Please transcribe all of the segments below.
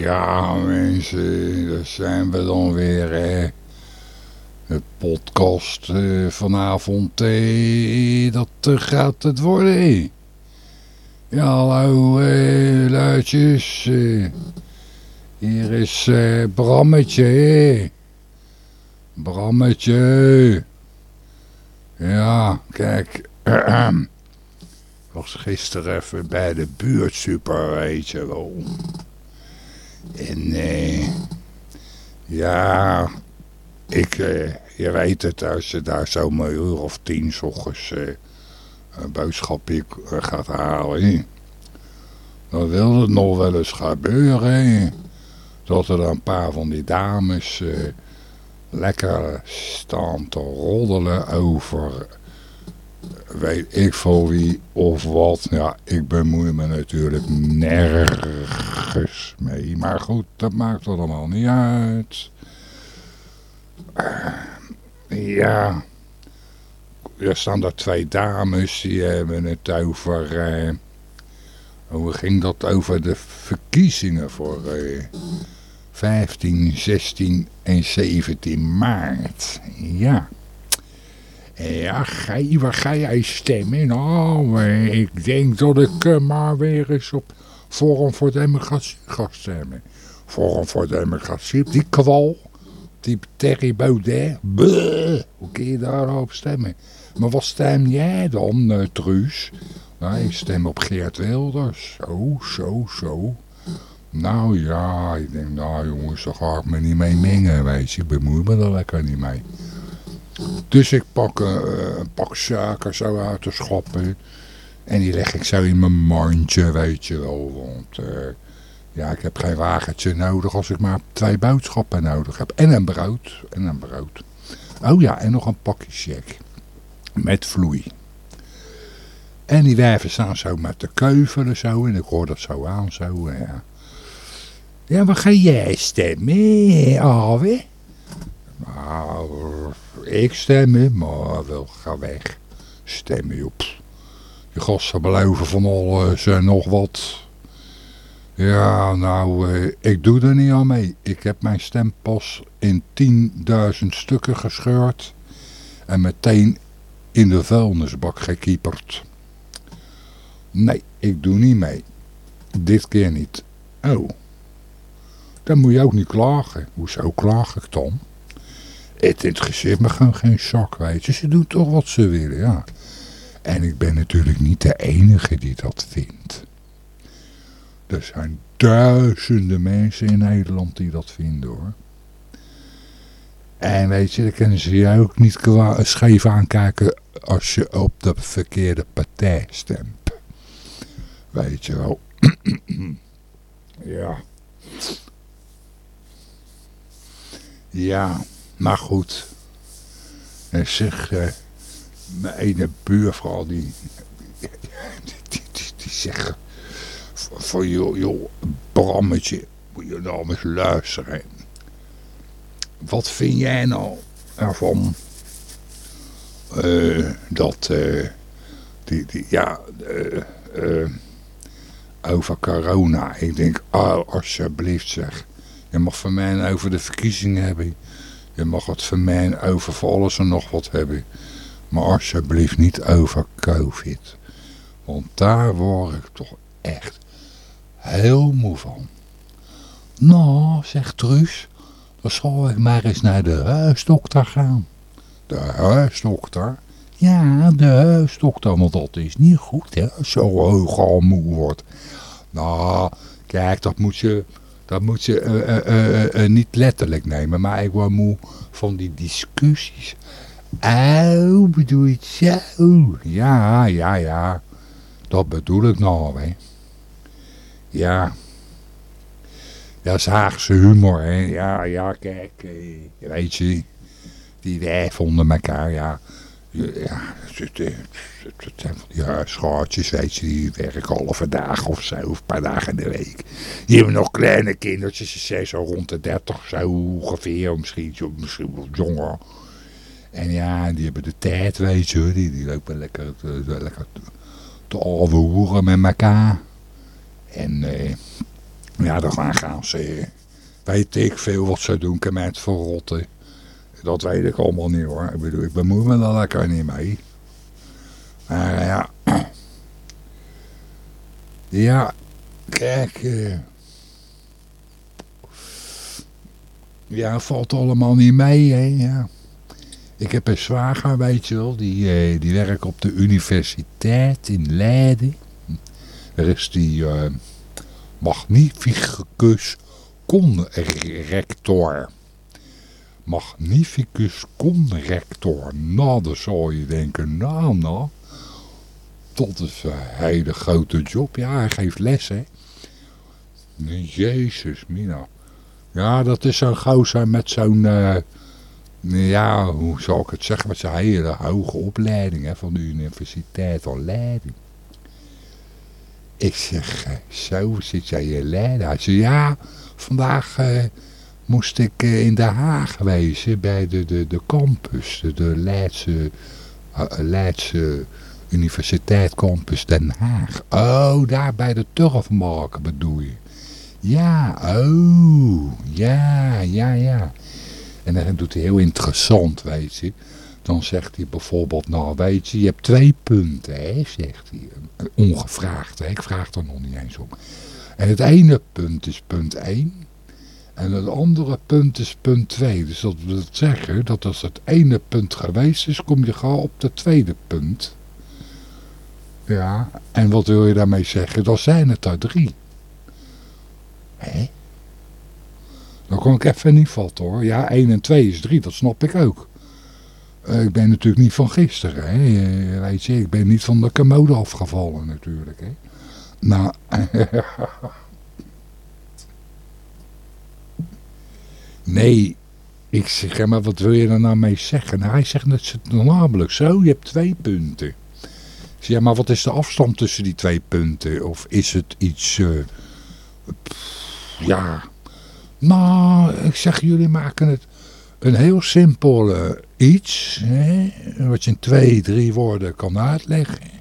Ja, mensen, daar zijn we dan weer, hè. De podcast uh, vanavond, eh, dat uh, gaat het worden. Ja, hallo, eh, luidjes. hier is Brammetje, Brammetje. Ja, kijk. Was gisteren even bij de buurtsuper, weet je wel. En eh, ja, ik, uh, je weet het, als je daar zo een uur of tien s ochtends uh, een boodschapje gaat halen, dan wil het nog wel eens gebeuren. Dat er een paar van die dames lekker staan te roddelen over weet ik voor wie of wat. Ja, ik bemoei me natuurlijk nergens mee. Maar goed, dat maakt allemaal niet uit. Uh, ja, er staan daar twee dames, die hebben het over... Uh, hoe ging dat over de verkiezingen voor uh, 15, 16 en 17 maart? Ja. Ja, gij, waar ga jij stemmen? Nou, ik denk dat ik uh, maar weer eens op Forum voor Democratie ga stemmen. Forum voor Democratie, die kwal, die Terry Baudet, hoe kun je daarop stemmen? Maar wat stem jij dan, uh, Truus? Nou, ik stem op Geert Wilders. Zo, zo, zo. Nou ja, ik denk, nou jongens, daar ga ik me niet mee mengen, weet je. Ik bemoei me er lekker niet mee. Dus ik pak uh, een pak suiker zo uit de schoppen. En die leg ik zo in mijn mandje, weet je wel. Want uh, ja, ik heb geen wagentje nodig als ik maar twee boodschappen nodig heb. En een brood. En een brood. Oh ja, en nog een pakje check. Met vloei. En die wijven staan zo met de keuvelen zo. En ik hoor dat zo aan zo. Ja, ja waar ga jij stemmen, Alwe? Nou, ik stemmen, maar wel ga weg. Stemmen, op. Je gasten beloven van alles en nog wat. Ja, nou, eh, ik doe er niet aan mee. Ik heb mijn stempas in 10.000 stukken gescheurd. En meteen in de vuilnisbak gekieperd. Nee, ik doe niet mee. Dit keer niet. Oh. Dan moet je ook niet klagen. Hoezo klaag ik dan? Het interesseert me gewoon geen zak, weet je. Ze doen toch wat ze willen, ja. En ik ben natuurlijk niet de enige die dat vindt. Er zijn duizenden mensen in Nederland die dat vinden, hoor. En weet je, dan kunnen ze je ook niet scheef aankijken als je op de verkeerde partij stemt. Weet je wel. ja. Ja. Maar goed. En zeg, uh, mijn ene buurvrouw die, die, die, zegt van joh, joh, Brammetje, moet je nou eens luisteren. Wat vind jij nou ervan uh, dat uh, die, die, ja, over corona. Ik denk, oh, alsjeblieft zeg. Je mag van mij over de verkiezingen hebben. Je mag het van mij over voor alles en nog wat hebben. Maar alsjeblieft niet over covid. Want daar word ik toch echt heel moe van. Nou, zegt Truus, dan zal ik maar eens naar de huisdokter gaan. De huisdokter? Ja, de huisdokter, want dat is niet goed, hè, je hoog al moe wordt. Nou, kijk, dat moet je, dat moet je uh, uh, niet letterlijk nemen, maar ik word moe van die discussies. Oh, bedoel je het zo? Ja, ja, ja, dat bedoel ik nou, hè. Ja, dat is Haagse humor, hè. Ja, ja, kijk, eh, weet je, die wij vonden elkaar, ja. Ja, het, zijn van die huisgaatjes, weet je, die werken halve dagen of zo, of een paar dagen in de week. Die hebben nog kleine kindertjes, ze zijn zo rond de dertig, zo ongeveer, misschien, misschien jonger. En ja, die hebben de tijd, weet je, die, die lopen lekker, te, lekker te, te met elkaar. En eh, ja, dan gaan ze, weet ik veel wat ze doen, kan mij het verrotten. Dat weet ik allemaal niet hoor. Ik bedoel, ik bemoei me daar lekker niet mee. Maar ja. Ja, kijk. Uh, ja, valt allemaal niet mee, hè. Ja. Ik heb een zwager, weet je wel, die, uh, die werkt op de universiteit in Leiden. Er is die uh, magnificus conrector. Magnificus conrector. Nou, dan zou je denken, nou, nou. Dat is een hele grote job. Ja, hij geeft les, hè. Jezus, Mina. Ja, dat is zo'n gozer met zo'n... Uh, ja, hoe zou ik het zeggen? Met zijn hele hoge opleiding hè, van de Universiteit van Leiden. Ik zeg, eh, zo zit jij in Leiden? Hij zei, ja, vandaag uh, moest ik uh, in Den Haag wezen bij de, de, de campus, de, Leidse, uh, Leidse Universiteit Campus Den Haag. Oh, daar bij de turfmarkt bedoel je? Ja, oh, ja, ja, ja. En dan doet hij heel interessant, weet je. Dan zegt hij bijvoorbeeld, nou weet je, je hebt twee punten, hè, zegt hij. Ongevraagd, hè? ik vraag er nog niet eens om. En het ene punt is punt 1 en het andere punt is punt 2. Dus dat wil zeggen dat als het ene punt geweest is, kom je gauw op het tweede punt. Ja, en wat wil je daarmee zeggen? Dan zijn het er drie. Hé? Dan kon ik even niet vatten hoor. Ja, 1 en 2 is 3, dat snap ik ook. Uh, ik ben natuurlijk niet van gisteren, hè. Uh, weet je, ik ben niet van de commode afgevallen natuurlijk, hè. Nou... nee, ik zeg, maar wat wil je er nou mee zeggen? Nou, hij zegt, dat is namelijk zo, je hebt twee punten. Ik zeg, ja, maar wat is de afstand tussen die twee punten? Of is het iets... Pff, ja... Nou, ik zeg, jullie maken het een heel simpel uh, iets, hè, wat je in twee, drie woorden kan uitleggen.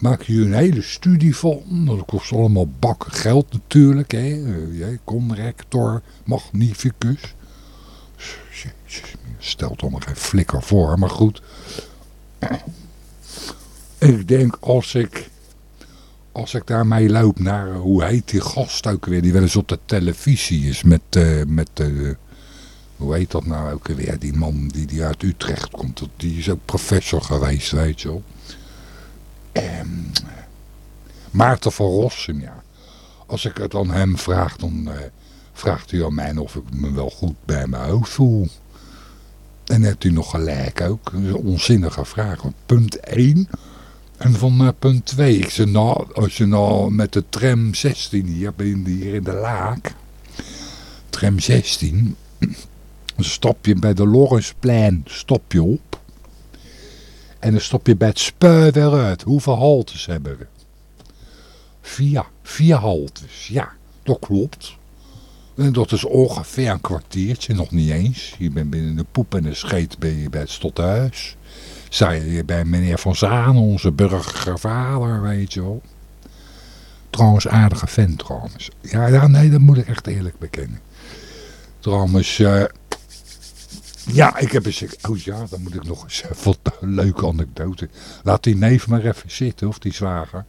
Maak je een hele studie van, dat kost allemaal bakken geld natuurlijk, hè. Uh, conrector, magnificus. Jezus, stelt allemaal geen flikker voor, maar goed. Ik denk als ik, als ik daarmee loop naar, hoe heet die gast ook weer, die wel eens op de televisie is met, uh, met hoe heet dat nou ook weer, die man die, die uit Utrecht komt, die is ook professor geweest, weet je wel. En, Maarten van Rossum, ja. Als ik het aan hem vraag, dan uh, vraagt hij aan mij of ik me wel goed bij mijn hoofd voel. En heeft u nog gelijk ook. een onzinnige vraag. Punt 1 en van uh, punt 2. Ik zei nou, als je nou met de tram 16 hier, hier in de Laak. Tram 16. Dan stop je bij de Lorensplein stop je op. En dan stop je bij het weer uit. Hoeveel haltes hebben we? Vier. Vier haltes, ja. Dat klopt. En dat is ongeveer een kwartiertje, nog niet eens. Je bent binnen de poep en de scheet ben je bij het stadhuis. Zij je bij meneer Van Zaan, onze burgervader, weet je wel. trouwens aardige vent trouwens. Ja, nee, dat moet ik echt eerlijk bekennen. Trouwens, uh, ja, ik heb eens... Oh ja, dan moet ik nog eens... Wat een leuke anekdote. Laat die neef maar even zitten, of die zwager.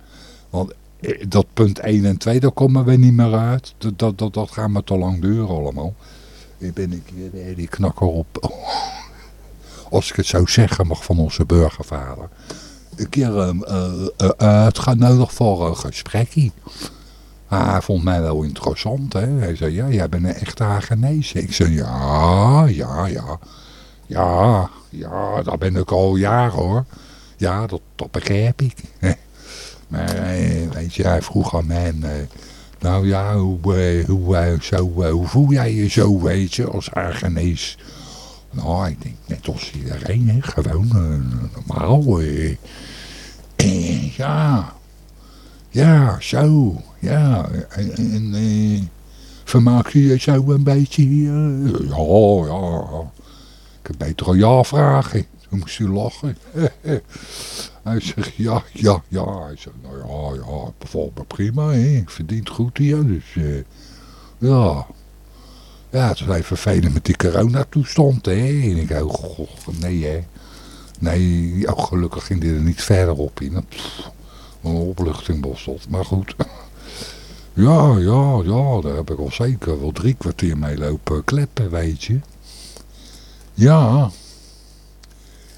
Want eh, dat punt 1 en 2, daar komen we niet meer uit. Dat, dat, dat, gaat me te lang duren allemaal. Ik ben een keer die knakker op... Als ik het zou zeggen mag van onze burgervader. Een keer uh, uh, uitgenodigd voor een gesprekje. Hij vond mij wel interessant. Hè? Hij zei, ja, jij bent een echte Hagenese. Ik zei, ja, ja, ja. Ja, ja, dat ben ik al jaren hoor. Ja, dat, dat begrijp ik. maar eh, weet je, hij vroeg aan mij... Eh, nou ja, hoe, eh, hoe, zo, hoe voel jij je zo, weet je, als Hagenees? Nou, ik denk net als iedereen, hè? gewoon normaal. ja, ja, zo. Ja, en, en eh, vermaak je je zo een beetje hier? Ja, ja. Ik heb beter al ja vragen. Dan moest hij lachen. hij zegt, ja, ja, ja. Hij zegt, nou ja, ja, bevalt me prima. Hè. Verdient goed hier, dus uh, ja. Ja, het even vervelend met die coronatoestand, hè. En ik oh, nee, hè. Nee, oh, gelukkig ging die er niet verder op in. Een opluchting was. Maar goed. Ja, ja, ja, daar heb ik al zeker wel drie kwartier mee lopen kleppen, weet je. Ja.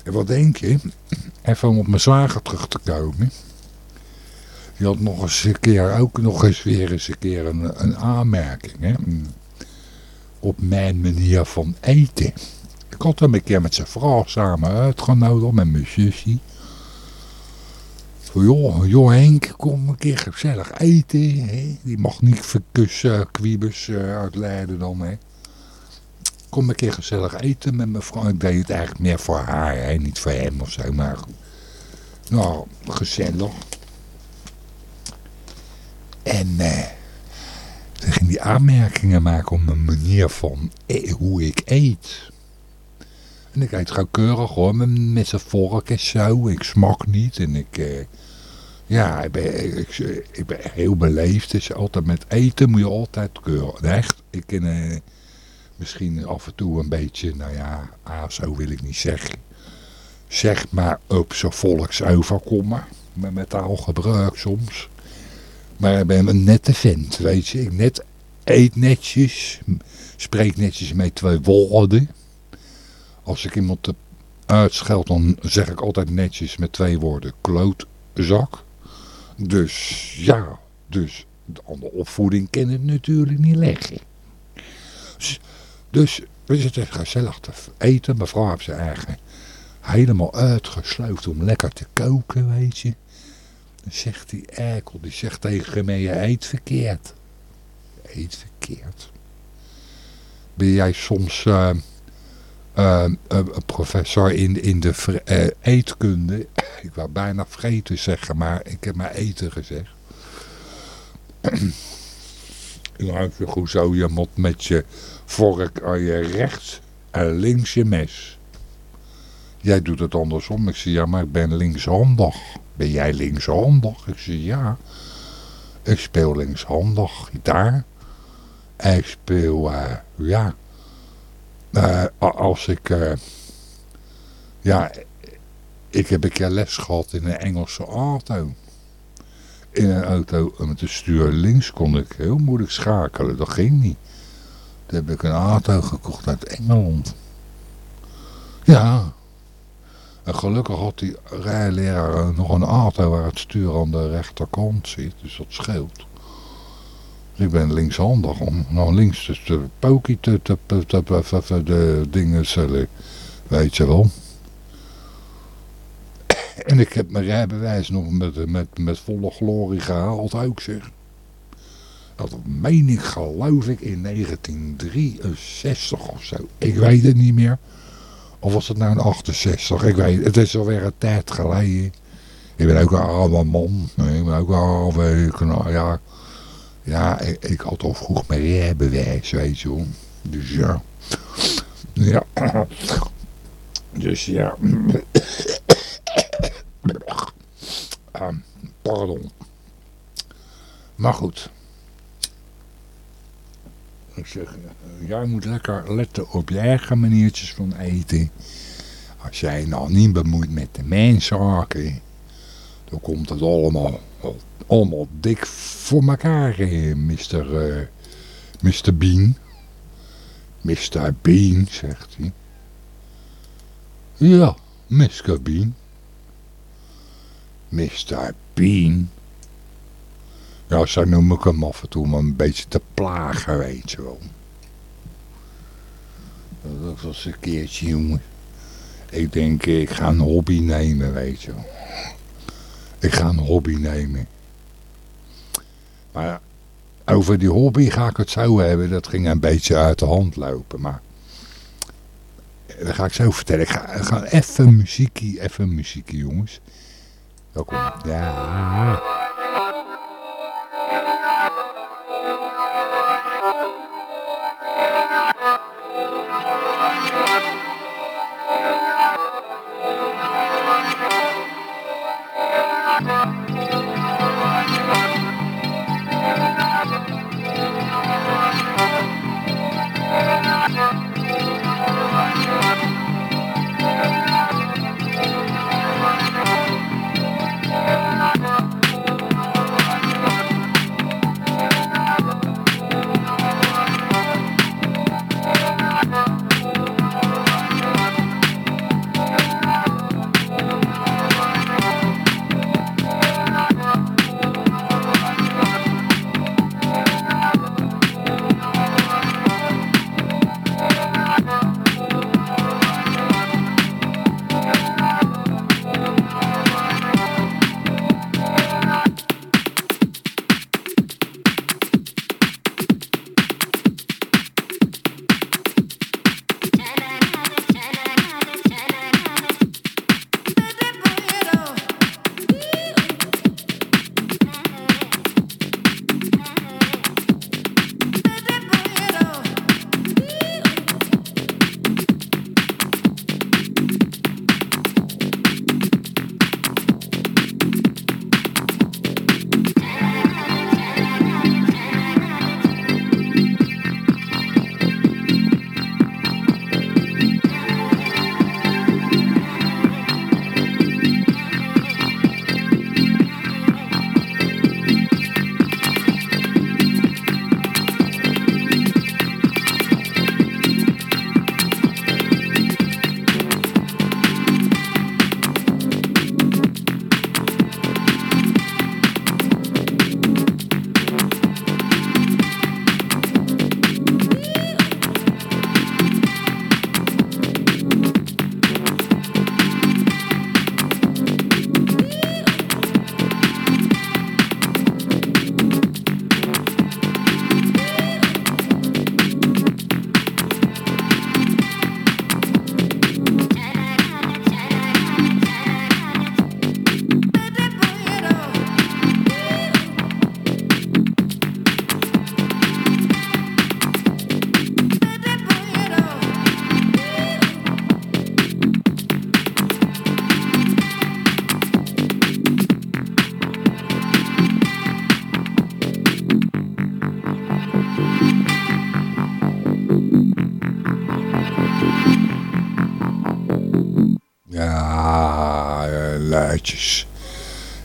En wat denk je? Even om op mijn zwager terug te komen. Die had nog eens een keer, ook nog eens weer eens een keer een, een aanmerking, hè. Op mijn manier van eten. Ik had hem een keer met zijn vrouw samen uitgenodigd, met mijn zusje. Joh, joh Henk, kom een keer gezellig eten. Hè? Die mag niet verkussen, kwiebus uh, uitleiden dan. Hè? Kom een keer gezellig eten met mijn vrouw. Ik deed het eigenlijk meer voor haar, hè? niet voor hem of zo. Maar nou, gezellig. En uh, ze ging die aanmerkingen maken om mijn manier van e hoe ik eet. En ik eet gewoon keurig hoor, met, met vork en zo. Ik smak niet en ik... ja, ik ben, ik, ben heel beleefd. Dus altijd met eten moet je altijd keuren. Echt, ik ken uh, misschien af en toe een beetje, nou ja, ah, zo wil ik niet zeggen. Zeg maar op zo'n volks overkomen. Met, met taalgebruik soms. Maar ik ben een nette vent, weet je. Ik net eet netjes. Spreek netjes met twee woorden. Als ik iemand uitscheld, dan zeg ik altijd netjes met twee woorden. Klootzak. Dus ja, dus de andere opvoeding kan het natuurlijk niet leggen. Dus, dus we zitten gezellig te eten. Mevrouw heeft ze eigen helemaal uitgesloofd om lekker te koken, weet je. Dan zegt die eikel, die zegt tegen mij, je eet verkeerd. Eet verkeerd. Ben jij soms uh, uh, professor in, in de uh, eetkunde? Ik wou bijna vreten zeggen, maar ik heb maar eten gezegd. Luister, hoezo je moet met je vork aan je rechts en links je mes. Jij doet het andersom. Ik zeg, ja, maar ik ben linkshandig. Ben jij linkshandig? Ik zeg, ja. Ik speel linkshandig gitaar. En ik speel, ja. Uh, als ik, uh, ja, ik heb een keer les gehad in een Engelse auto. In een auto met de stuur links kon ik heel moeilijk schakelen. Dat ging niet. Toen heb ik een auto gekocht uit Engeland. Ja. En gelukkig had die rijleraar nog een auto waar het stuur aan de rechterkant zit. Dus dat scheelt. Dus ik ben linkshandig om nou links dus de pokie te, te, te, de dingen zullen. Weet je wel. En ik heb mijn rijbewijs nog met, met, met volle glorie gehaald ook zeg. Dat meen ik geloof ik in 1963 of zo. Ik weet het niet meer. Of was het nou een 68? Ik weet het. is alweer een tijd geleden. Ik ben ook een oude man. Ik ben ook een oude... Nou, ja, ja ik, ik, had al vroeg mijn rijbewijs, weet je wel. Dus ja. Ja. Dus ja. Um, pardon. Maar goed. Ik zeg, jij moet lekker letten op je eigen maniertjes van eten. Als jij nou niet bemoeit met de menszaken, dan komt het allemaal, allemaal dik voor elkaar, Mr. Uh, Mr. Bean. Mr. Bean, zegt hij. Ja, Mr. Bean. Mr. Bean. Ja, zo noem ik hem af en toe om een beetje te plagen, weet je wel. Dat was een keertje, jongen. Ik denk, ik ga een hobby nemen, weet je wel. Ik ga een hobby nemen. Maar over die hobby ga ik het zo hebben. Dat ging een beetje uit de hand lopen. Maar dat ga ik zo vertellen. Ik ga, ik ga even muziekie, even muziekie, jongens. Welkom. Ja.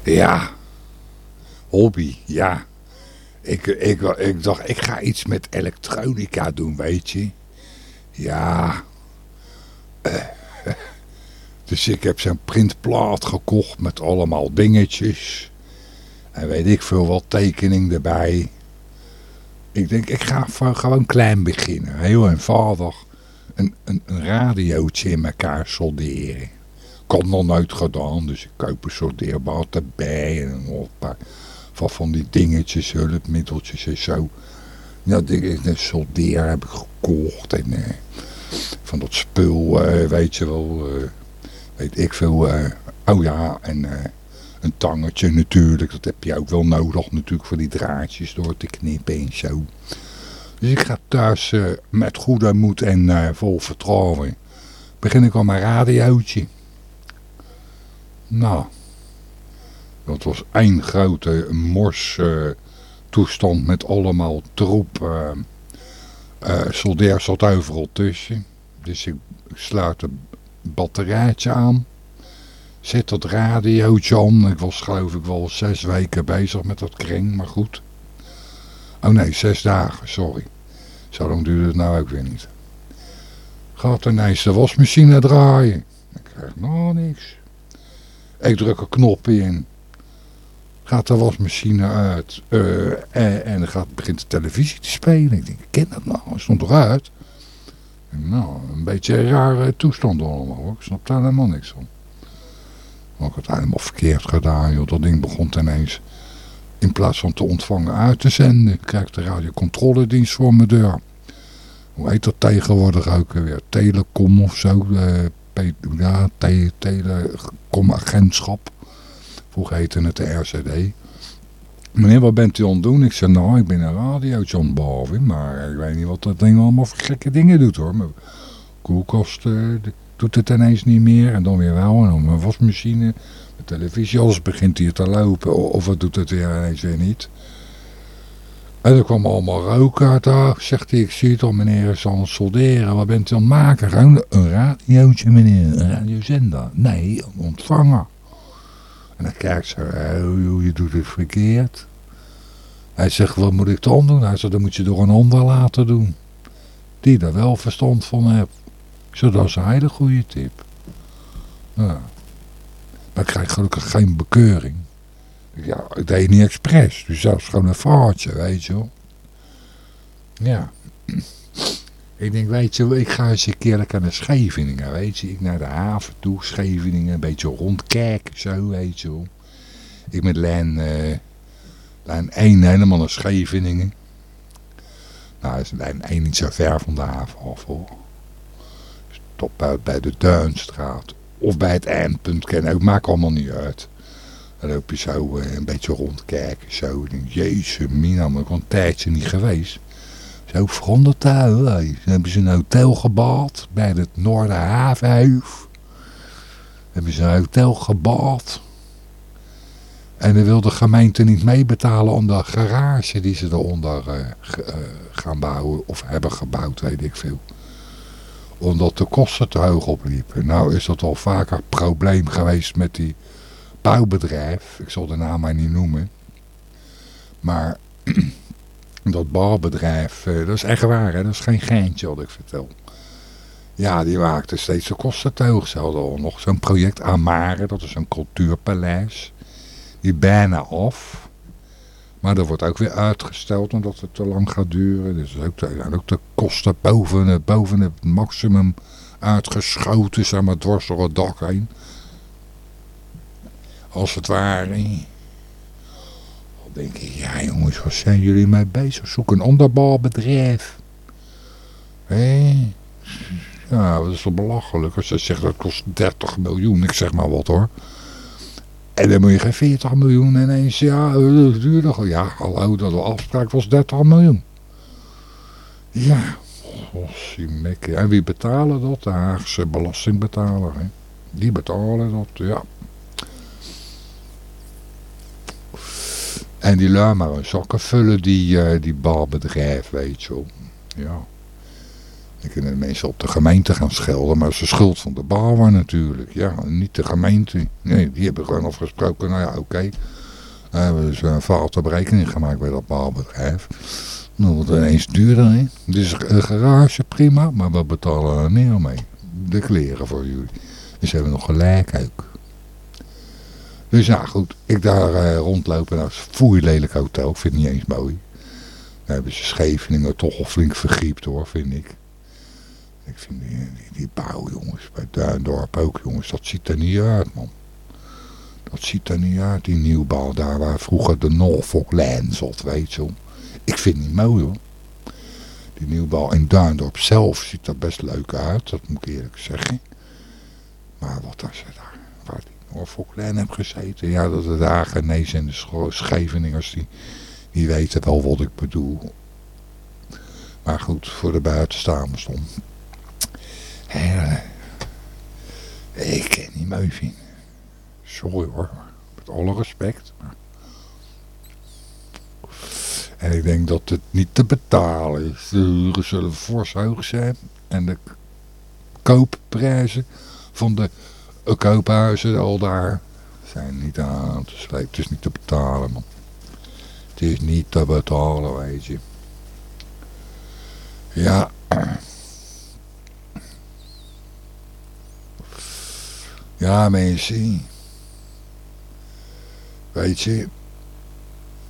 Ja. Hobby, ja. Ik, ik, ik dacht, ik ga iets met elektronica doen, weet je. Ja. dus ik heb zo'n printplaat gekocht met allemaal dingetjes. En weet ik veel wat tekening erbij. Ik denk, ik ga gewoon klein beginnen. Heel eenvoudig. Een, een, een radiootje in elkaar solderen had nog nooit gedaan. Dus ik koop een sorteerbaar erbij. En een paar van, van die dingetjes, hulpmiddeltjes en zo. Ja, een soldeer heb ik gekocht. En eh, van dat spul, eh, weet je wel. Eh, weet ik veel. Oh ja, en een tangetje natuurlijk. Dat heb je ook wel nodig natuurlijk voor die draadjes door te knippen en zo. Dus ik ga thuis met goede moed en vol vertrouwen. Begin ik al mijn radiootje. Nou, dat was één grote mors uh, toestand met allemaal troep. Uh, uh, overal tussen. Dus ik sluit een batterijtje aan. Zet dat radiootje aan. Ik was geloof ik wel zes weken bezig met dat kring, maar goed. Oh nee, zes dagen, sorry. Zo lang duurde het nou ook weer niet. Gaat ineens de wasmachine draaien. Ik krijg nog niks. Ik druk een knop in. Gaat de wasmachine uit. Uh, en, en gaat, begint de televisie te spelen. Ik denk, ik ken dat nou. Het stond eruit. Nou, een beetje een rare toestand allemaal hoor. Ik snap daar helemaal niks van. Maar ik had helemaal verkeerd gedaan joh. Dat ding begon ineens in plaats van te ontvangen uit te zenden. Krijg de radiocontroledienst voor mijn deur. Hoe heet dat tegenwoordig ook weer? Telecom of zo. Ja, te, telecomagentschap. Vroeger heette het de RCD. Meneer, wat bent u aan het doen? Ik zei, nou, ik ben een radio maar ik weet niet wat dat ding allemaal voor gekke dingen doet, hoor. Mijn koelkast uh, doet het ineens niet meer, en dan weer wel, en dan mijn wasmachine, de televisie, alles begint hier te lopen, of het doet het weer ineens weer niet. En er kwam allemaal rook uit daar. Zegt hij, ik zie het al meneer, is aan het solderen. Wat bent u aan het maken? Gewoon een radiootje meneer, een radiozender. Nee, een ontvanger. En dan kijkt ze, oh, je doet het verkeerd. Hij zegt, wat moet ik dan doen? Hij zegt, dan moet je door een ander laten doen. Die er wel verstand van heeft. Zodat is hij de goede tip. Ja. Ik krijg gelukkig geen bekeuring. Ja, ik deed niet expres. Dus dat is gewoon een foutje, weet je wel. Ja. Ik denk, weet je, ik ga eens een keer lekker naar Scheveningen, weet je. Ik naar de haven toe, Scheveningen, een beetje rondkijken, zo, weet je wel. Ik met lijn, lijn 1 helemaal naar Scheveningen. Nou, is lijn 1 niet zo ver van de haven af, hoor. Uit bij de Duinstraat. Of bij het eindpunt, ken ook, maakt allemaal niet uit. Dan loop je zo uh, een beetje rondkijken, zo. Jezus, mina, maar ik een tijdje niet geweest. Zo daar. Ze hebben ze een hotel gebouwd bij het Noorderhavenhuis. Hebben ze een hotel gebouwd. En dan wil de gemeente niet meebetalen om de garage die ze eronder uh, uh, gaan bouwen. Of hebben gebouwd, weet ik veel. Omdat de kosten te hoog opliepen. Nou is dat al vaker probleem geweest met die bouwbedrijf. Ik zal de naam maar niet noemen. Maar dat bouwbedrijf, uh, dat is echt waar, hè? dat is geen geintje wat ik vertel. Ja, die maakte steeds de kosten te hoog. Ze hadden al nog zo'n project Amare, dat is een cultuurpaleis. Die bijna af. Maar dat wordt ook weer uitgesteld omdat het te lang gaat duren. Dus ook de, ook de kosten boven boven het maximum uitgeschoten, zeg maar, dwars door het dak heen. Als het ware denk ik, ja jongens, wat zijn jullie mee bezig? Zoek een ander bedrijf. Hé? Ja, dat is toch belachelijk. Als ze zegt dat kost 30 miljoen, ik zeg maar wat hoor. En dan moet je geen 40 miljoen ineens, ja, dat duurder. Ja, hallo, dat de afspraak was 30 miljoen. Ja, mekke. En wie betalen dat? De Haagse belastingbetaler. Hè? Die betalen dat, ja. En die lui maar een zakken vullen, die, uh, die weet je wel. Ja. Dan kunnen de mensen op de gemeente gaan schelden, maar de schuld van de bouwer natuurlijk. Ja, niet de gemeente. Nee, die hebben gewoon afgesproken, nou ja, oké. Okay. We hebben dus een berekening gemaakt bij dat bouwbedrijf. Dan wordt het ineens duurder, hè. Dus een garage, prima, maar we betalen er meer mee. De kleren voor jullie. Dus hebben we nog gelijk ook. Dus ja, goed. Ik daar uh, rondlopen. Nou, foei lelijk hotel. Ik vind het niet eens mooi. Dan hebben ze Scheveningen toch al flink vergriept hoor, vind ik. Ik vind die, die, bouw, jongens, bij Duindorp ook, jongens, dat ziet er niet uit, man. Dat ziet er niet uit, die nieuwbouw daar waar vroeger de Norfolk Land zat, weet je Ik vind het niet mooi, hoor. Die nieuwbouw in Duindorp zelf ziet er best leuk uit, dat moet ik eerlijk zeggen. Maar wat is er daar? Die Norfolk-lijn heb gezeten. Ja, dat de Hagenees en de Scheveningers, die, die weten wel wat ik bedoel. Maar goed, voor de buitenstaanders dan. ik niet mooi vinden. Sorry hoor, met alle respect. En ik denk dat het niet te betalen is. De huren zullen fors hoog zijn. En de koopprijzen van de koophuizen al daar zijn niet aan te slepen. Het is niet te betalen, man. Het is niet te betalen, weet je. Ja. Ja, mensen. Weet je.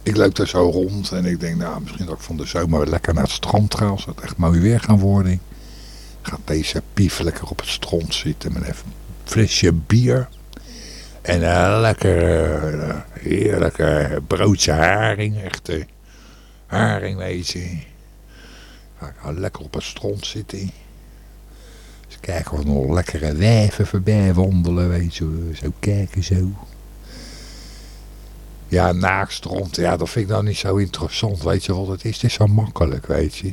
Ik loop daar zo rond en ik denk, nou, misschien dat ik van de zomer lekker naar het strand ga. Als het echt mooi weer gaan worden. Gaat deze pief lekker op het strand zitten met even flesje bier. En een lekker, uh, heerlijke broodje haring. Echte haring, weet je. Ga lekker op het strand zitten. Eens kijken er nog lekkere wijven voorbij wandelen, weet je. Zo kijken, zo. Ja, naakstrand, ja, dat vind ik nou niet zo interessant, weet je wat het is? Het is zo makkelijk, weet je.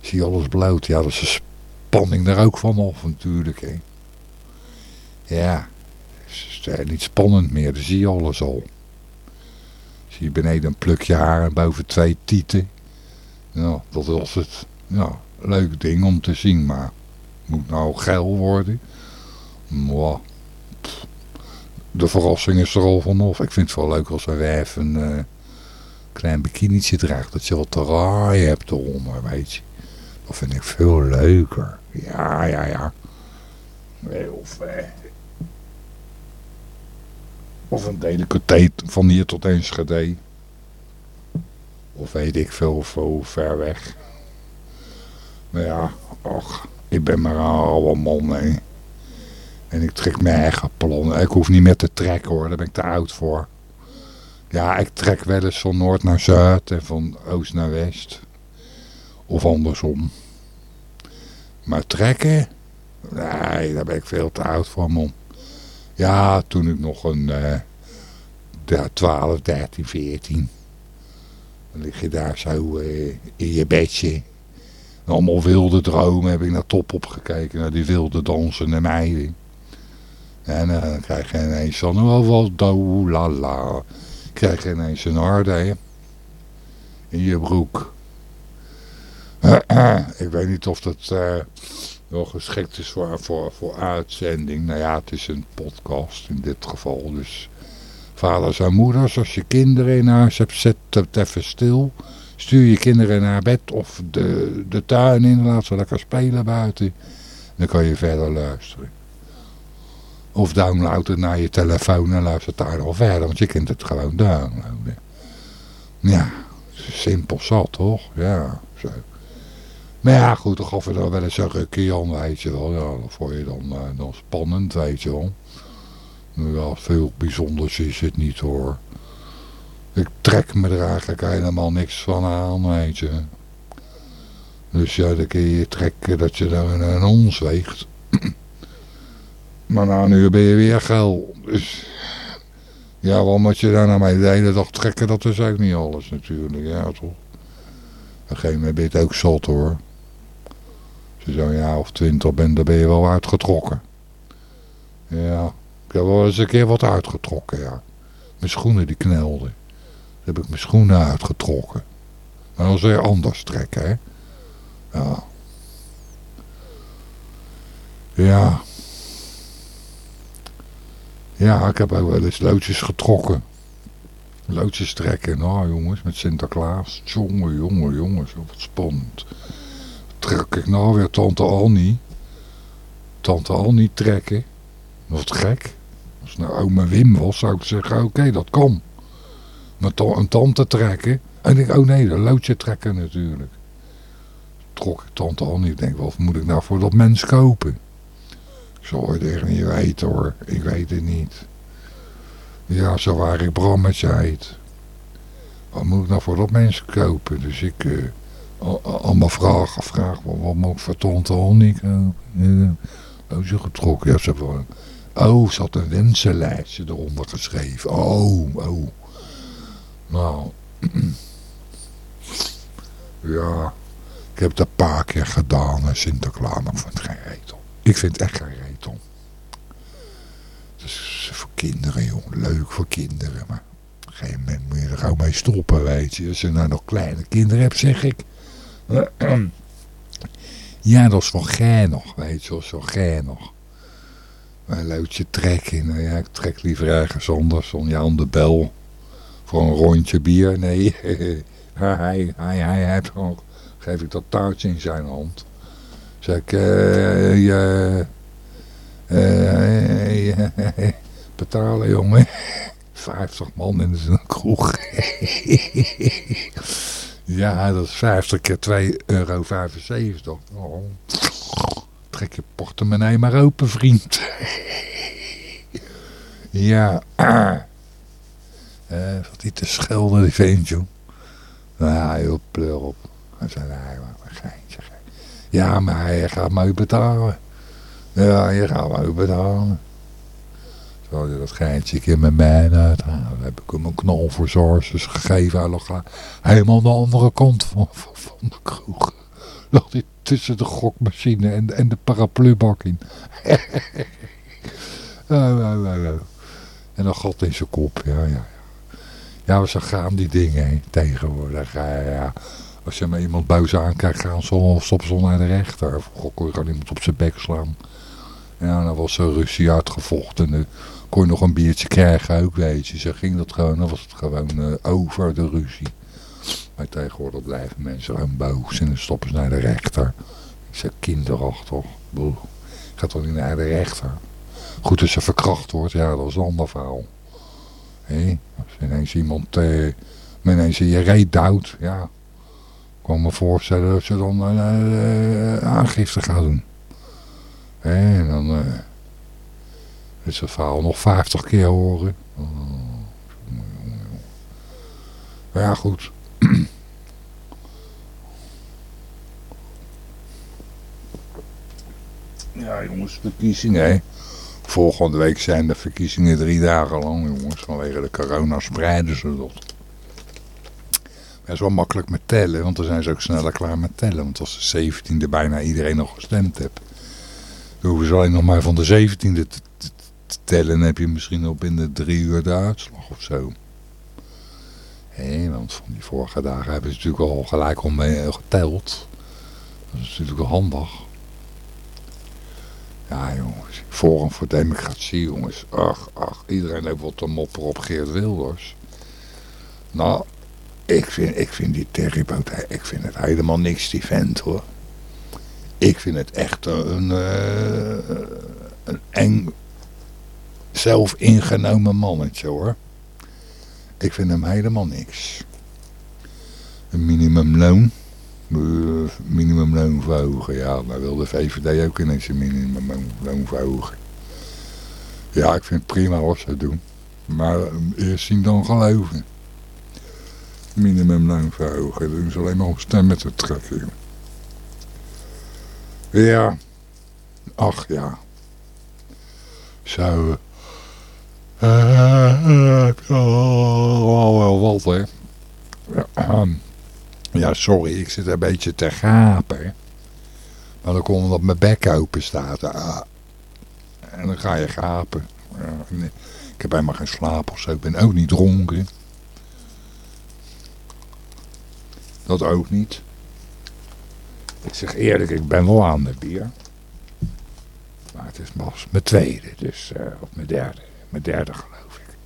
Zie alles bloot, ja, dat is de spanning er ook vanaf natuurlijk, hè. Ja, het is niet spannend meer, dan zie je alles al. Zie je beneden een plukje haar en boven twee tieten. Ja, dat was het. Ja, leuk ding om te zien, maar moet nou geil worden? Mwah. De verrassing is er al vanaf. Ik vind het wel leuk als een wijf een uh, klein bikinietje draagt. Dat je wat te raar hebt eronder, weet je. Dat vind ik veel leuker. Ja, ja, ja. Of, eh, of een delicateit van hier tot Enschede. Of weet ik veel, of ver weg. Maar ja, och, ik ben maar een oude man, nee. En ik trek mijn eigen plannen. Ik hoef niet meer te trekken hoor, daar ben ik te oud voor. Ja, ik trek wel eens van noord naar zuid en van oost naar west. Of andersom. Maar trekken? Nee, daar ben ik veel te oud voor, man. Ja, toen ik nog een uh, ja, 12, 13, 14. Dan lig je daar zo uh, in je bedje. allemaal wilde dromen heb ik naar top opgekeken. Naar die wilde dansende meiden. En uh, dan krijg je ineens van, oh wat la. Krijg je ineens een harde in je broek. ik weet niet of dat uh, wel geschikt is voor, voor, voor uitzending. Nou ja, het is een podcast in dit geval. Dus vaders en moeders, als je kinderen in huis hebt, zet het even stil. Stuur je kinderen naar bed of de, de tuin in, laat ze lekker spelen buiten. Dan kan je verder luisteren. Of download het naar je telefoon en luister daar al verder. Want je kunt het gewoon downloaden. Ja, simpel zat toch? Ja, zo. Maar ja, goed, dan gaf je dan wel eens een rukje aan, weet je wel. Ja, dat vond je dan, uh, dan spannend, weet je wel. Ja, veel bijzonders is het niet hoor. Ik trek me er eigenlijk helemaal niks van aan, weet je. Dus ja, dan kun je trekken dat je daar een ons weegt. Maar na een uur ben je weer geil. Dus ja, wat moet je daar nou mee de hele dag trekken? Dat is ook niet alles natuurlijk. Ja, toch? Op een gegeven moment ben je het ook zot hoor. Zo'n jaar of twintig bent, dan ben je wel uitgetrokken. Ja, ik heb wel eens een keer wat uitgetrokken, ja. Mijn schoenen die knelden. Dan heb ik mijn schoenen uitgetrokken. Maar dan zul je anders trekken, hè. Ja. Ja. Ja, ik heb ook wel eens loodjes getrokken. Loodjes trekken. Nou jongens, met Sinterklaas. Jongen, jongen, jongens. Wat spannend. Trek ik nou weer tante Annie. Tante Annie trekken. Wat gek. Als nou oma Wim was, zou ik zeggen, oké, dat kan. Maar een tante trekken. En ik, oh nee, een loodje trekken natuurlijk. Trok ik tante Annie. Ik denk, wat moet ik nou voor dat mens kopen? Zal het echt niet weten hoor. Ik weet het niet. Ja, zo waar ik Brammetje heet. Wat moet ik nou voor dat mensen kopen? Dus ik uh, allemaal vragen, vraag, wat, ik voor Tante oh, ze getrokken. Ja, ze oh, ze had een wensenlijstje eronder geschreven. Oh, oh. Nou, ja, ik heb het een paar keer gedaan en Sinterklaas, maar ik vond het geen reet Ik vind het echt geen reet kinderen, joh. Leuk voor kinderen, maar gegeven moment moet je er gewoon mee stoppen, weet je. Als je nou nog kleine kinderen hebt, zeg ik. Ja, dat is wel nog, weet je. Dat is wel nog. Een loodje trekken. Nou ja, ik trek liever ergens anders. Om aan de bel. Voor een rondje bier. Nee, hij, hij, hij heeft. Geef ik dat taartje in zijn hand. Zeg ik... Uh, ja, uh, betalen, jongen. 50 man in een kroeg. Ja, dat is 50 keer 2,75 euro. Oh. Trek je portemonnee maar open, vriend. ja. Uh, wat hij te schelden, die ventje. Nou, heel pleur op. Hij zei, nee, maar een geintje. Ja, maar je gaat mij betalen. Ja, je gaat mij betalen. Terwijl dat geintje in mijn mijn uithalen. Dan heb ik hem een knal voor zorgers gegeven. Helemaal de andere kant van, van, de kroeg. Lag hij tussen de gokmachine en, en de paraplubak in. en dan gat in zijn kop. Ja, ja, ja. zo gaan die dingen tegenwoordig. Ja, ja. Als je maar iemand buis aankijkt, gaan ze, stoppen ze naar de rechter. Of kon je gewoon iemand op zijn bek slaan. Ja, dan was er ruzie uitgevochten. Kon je nog een biertje krijgen ook, weet je. Zo ging dat gewoon. Dan was het gewoon uh, over de ruzie. Maar tegenwoordig blijven mensen gewoon boos en dan stoppen ze naar de rechter. Ik kinderachtig. Boe. Gaat toch niet naar de rechter. Goed als ze verkracht wordt, ja dat is een ander verhaal. Hé, als ineens iemand uh, ineens in je reet duwt, ja. Ik kan me voorstellen dat ze dan uh, aangifte gaan doen. Hé, en dan... Is het verhaal nog 50 keer horen. Oh, ja, goed. ja, jongens, verkiezingen, Volgende week zijn de verkiezingen drie dagen lang, jongens. Vanwege de corona spreiden ze dat. Dat is wel makkelijk met tellen, want dan zijn ze ook sneller klaar met tellen. Want als de 17e bijna iedereen nog gestemd hebt. Dan hoeven ze alleen nog maar van de 17e te, te tellen heb je misschien al binnen drie uur de uitslag of zo. Hé, want van die vorige dagen hebben ze natuurlijk al gelijk om mee geteld. Dat is natuurlijk wel handig. Ja jongens, Forum voor Democratie jongens. Ach, ach, iedereen heeft wat te mopper op Geert Wilders. Nou, ik vind, ik vind die Terry ik vind het helemaal niks die vent hoor. Ik vind het echt een, een eng zelf ingenomen mannetje hoor. Ik vind hem helemaal niks. Een minimumloon. Uh, minimumloon verhogen. Ja, maar wil de VVD ook ineens een minimumloon verhogen. Ja, ik vind het prima wat ze doen. Maar uh, eerst zien dan geloven. Minimumloon verhogen. Dat ze alleen maar om stemmen te trekken. Ja. Ach ja. Zo. Wel wat, hè. Ja, sorry, ik zit een beetje te gapen. Maar dan komt dat mijn bek open staat. Ah. En dan ga je gapen. Ik heb helemaal geen slaap of zo. Ik ben ook niet dronken. Dat ook niet. Ik zeg eerlijk, ik ben wel aan de bier. Maar het is pas mijn tweede, dus, uh, of mijn derde. Mijn derde geloof ik.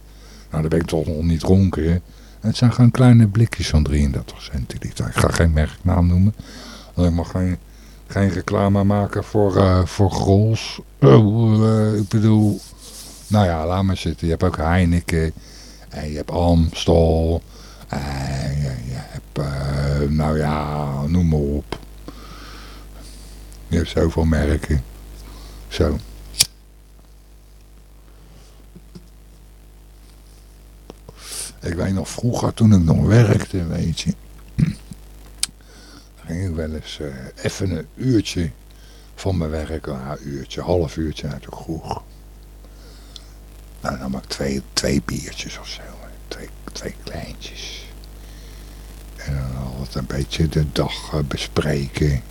Nou, dan ben ik toch nog niet dronken. Het zijn gewoon kleine blikjes van 33 centiliter. Ik ga geen merknaam noemen. Want ik mag geen, geen reclame maken voor, uh, voor Grols. Oh, uh, ik bedoel... Nou ja, laat maar zitten. Je hebt ook Heineken. En je hebt Amstel. En je, hebt... Uh, nou ja, noem maar op. Je hebt zoveel merken. Zo. Ik weet nog vroeger, toen ik nog werkte, weet je. ging ik wel eens uh, even een uurtje van mijn werk, een uurtje, half uurtje naar de kroeg. Nou, dan maak ik twee, twee biertjes of zo. Twee, twee kleintjes. En dan altijd een beetje de dag uh, bespreken.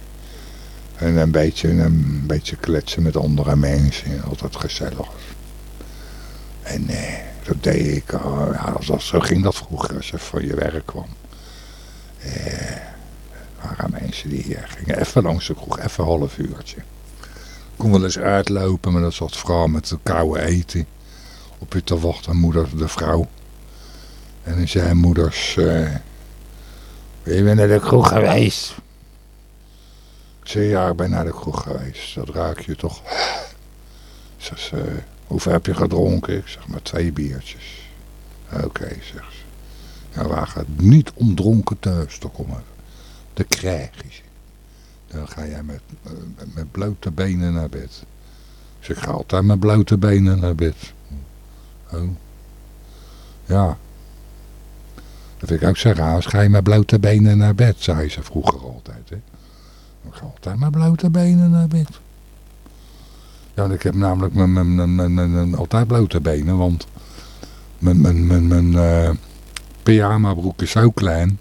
En een beetje, een beetje kletsen met andere mensen. Altijd gezellig. En eh dat deed ik. Oh, ja, zo ging dat vroeger als je van je werk kwam. Eh, waren mensen die eh, gingen even langs de kroeg, even een half uurtje. Kon wel eens uitlopen, maar dat zat vrouw met de koude eten. Op je te wachten, moeder, de vrouw. En dan zei moeders... Uh, je naar de kroeg geweest? Ik zei, ja, ik ben naar de kroeg geweest. Dat raak je toch. Ze zei, hoeveel heb je gedronken? Ik zeg, maar twee biertjes. Oké, okay, zegt ze. Ja, waar gaat niet om dronken thuis te komen. Dat krijg je. Dan ga jij met, met, met blote benen naar bed. Dus ik ga altijd met blote benen naar bed. Oh. Ja. Dat wil ik ook zeggen. Als ga je met blote benen naar bed, zei ze vroeger altijd. Hè. Ik ga altijd met blote benen naar bed. Ja, ik heb namelijk mijn, mijn, mijn, mijn, altijd blote benen, want mijn, mijn, mijn, mijn uh, pyjama broek is zo klein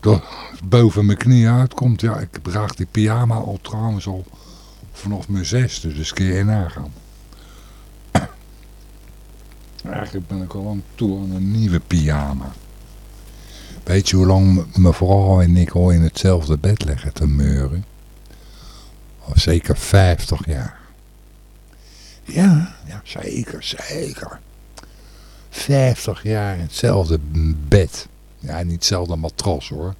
dat boven mijn knie uitkomt. Ja, ik draag die pyjama al trouwens al vanaf mijn zesde, dus kun je nagaan. Eigenlijk ben ik al lang toe aan een nieuwe pyjama. Weet je hoe lang mevrouw en ik al in hetzelfde bed leggen te meuren? Of zeker 50 jaar. Ja, ja, zeker, zeker. 50 jaar in hetzelfde bed. Ja, niet hetzelfde matras hoor.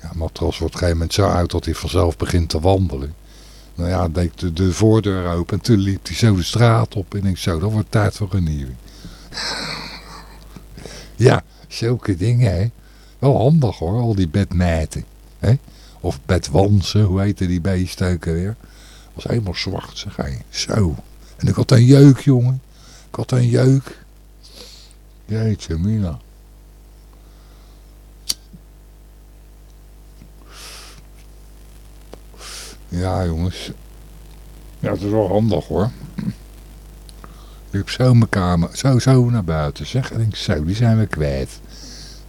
Ja, matras wordt op een gegeven moment zo uit dat hij vanzelf begint te wandelen. Nou ja, deed de, de voordeur open en toen liep hij zo de straat op. En ik zo, dat wordt tijd voor een nieuwe. ja, zulke dingen hè. Wel handig hoor, al die bedmijten. Hè? Of bedwansen, hoe heette die beesten weer. was helemaal zwart zeg hij. Zo. En ik had een jeuk jongen. Ik had een jeuk. Jeetje mina. Ja, jongens. Ja, het is wel handig hoor. Ik heb zo mijn kamer, zo, zo naar buiten. Zeg, en denk zo, die zijn we kwijt.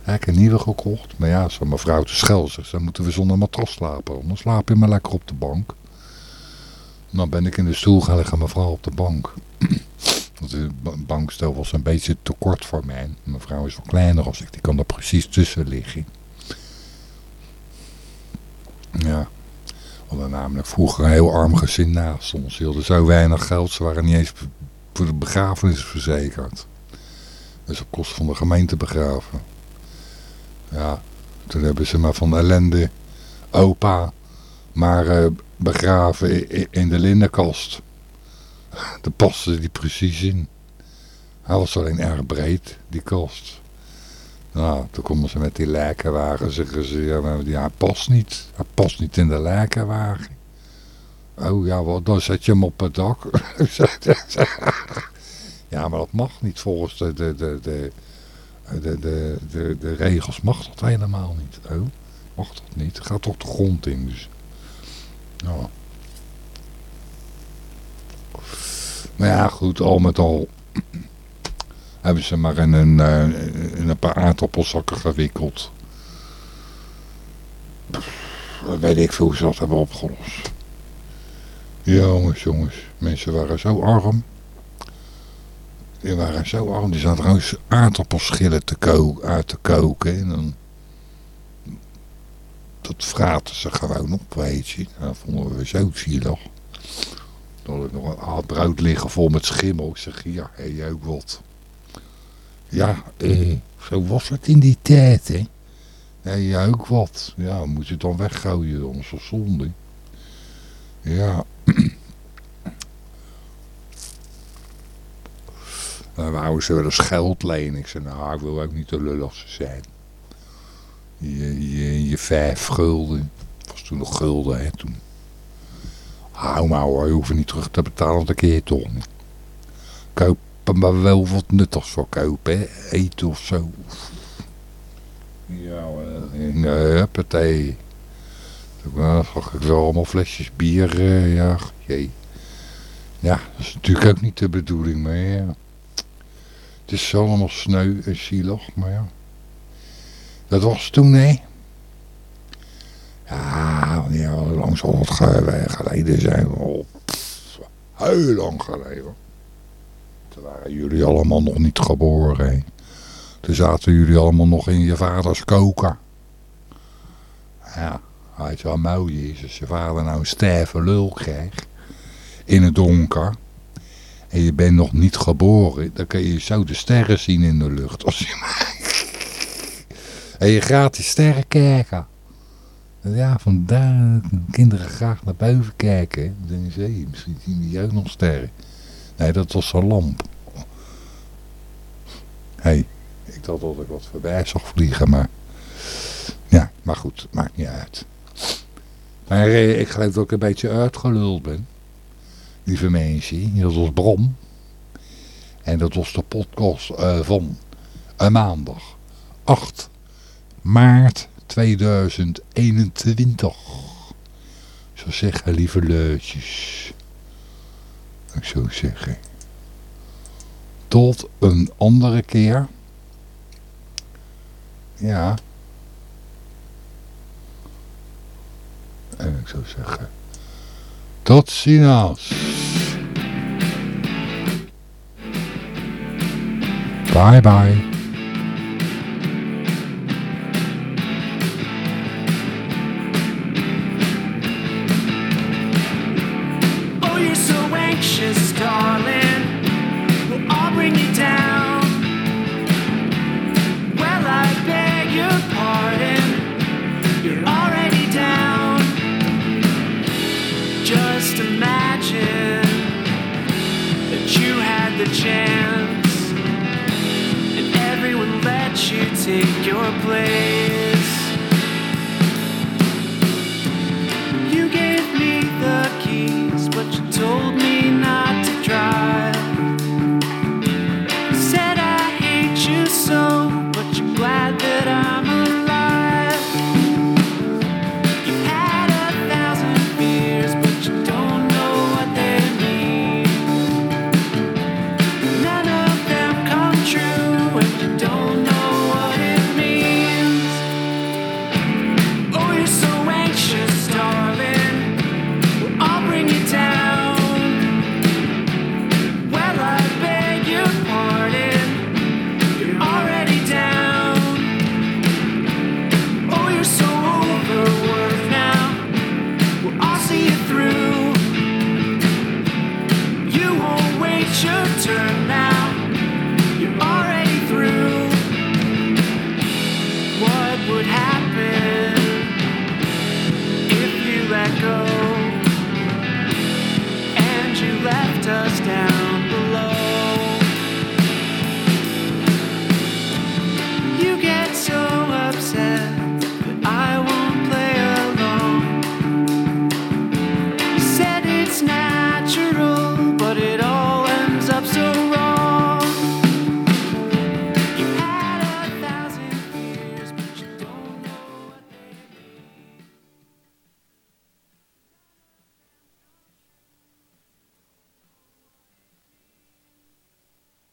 Ja, ik heb een nieuwe gekocht. Maar ja, als mijn vrouw te schel zegt, dan moeten we zonder matras slapen. Dan slaap je maar lekker op de bank. Dan ben ik in de stoel gaan liggen, mijn vrouw op de bank. Want de bankstel was een beetje te kort voor mij. Mijn vrouw is wel kleiner als ik, die kan er precies tussen liggen. Ja, we hadden namelijk vroeger een heel arm gezin naast ons. Ze hadden zo weinig geld, ze waren niet eens voor de begrafenis verzekerd. Dus op kosten van de gemeente begraven. Ja, toen hebben ze maar van ellende opa maar uh, begraven in de linnenkast. Daar paste die precies in. Hij was alleen erg breed, die kast. Nou, toen komen ze met die lijkenwagen. Zeggen ze, ja, die, hij past niet. Hij past niet in de lijkenwagen. Oh ja, dan zet je hem op het dak. ja, maar dat mag niet volgens de, de, de, de, de, de, de, de regels. Mag dat helemaal niet. Oh, mag dat niet. gaat toch de grond in. Dus. Ja. Maar ja, goed, al met al hebben ze maar in een, een paar aardappelzakken gewikkeld. weet ik veel hoe ze dat hebben opgelost. Jongens, jongens, mensen waren zo arm. Die waren zo arm, die zaten trouwens aardappelschillen te koken, uit te koken. En dan, dat vraten ze gewoon op, weet je. Dat vonden we zo zielig. Had ik nog een brood liggen vol met schimmel. Ik zeg, ja, heb je ook wat? Ja, eh, zo was het in die tijd, hè. Heb je ook wat? Ja, moet je het dan weggooien, onze zonde. Ja. Dan wouden ze wel eens geld lenen. Ik zei, nou, ik wil ook niet te lullig zijn. Vijf gulden. was toen nog gulden, hè, toen. Hou maar hoor, je hoeft niet terug te betalen, kun je toch niet. Koop maar wel wat nuttigs voor kopen, hè. Eten of zo. Ja, uh, huppatee. Dan zag ik wel allemaal flesjes bier, uh, ja, jee. Ja, dat is natuurlijk ook niet de bedoeling, maar ja. Het is allemaal sneu en zielig, maar ja. Dat was toen, hè. Ja, ja lang zal het geleden zijn. Oh, heel lang geleden. toen waren jullie allemaal nog niet geboren. Hè? Toen zaten jullie allemaal nog in je vaders koker. Ja, weet je wat mooi is? Als je vader nou een sterve lul krijgt. In het donker. En je bent nog niet geboren. Dan kun je zo de sterren zien in de lucht. Als je... en je gaat die sterren kijken. Ja, vandaar kinderen graag naar boven kijken. Dan denk je, misschien zien die ook nog sterren. Nee, dat was een lamp. Hé, hey, ik dacht dat ik wat voorbij zag vliegen, maar... Ja, maar goed, maakt niet uit. Maar eh, ik geloof dat ik een beetje uitgeluld ben. Lieve mensen, dat was Brom. En dat was de podcast uh, van een maandag. 8 maart 2021. Ik zou zeggen, lieve leutjes. Ik zou zeggen. Tot een andere keer. Ja. En ik zou zeggen. Tot ziens. Bye bye.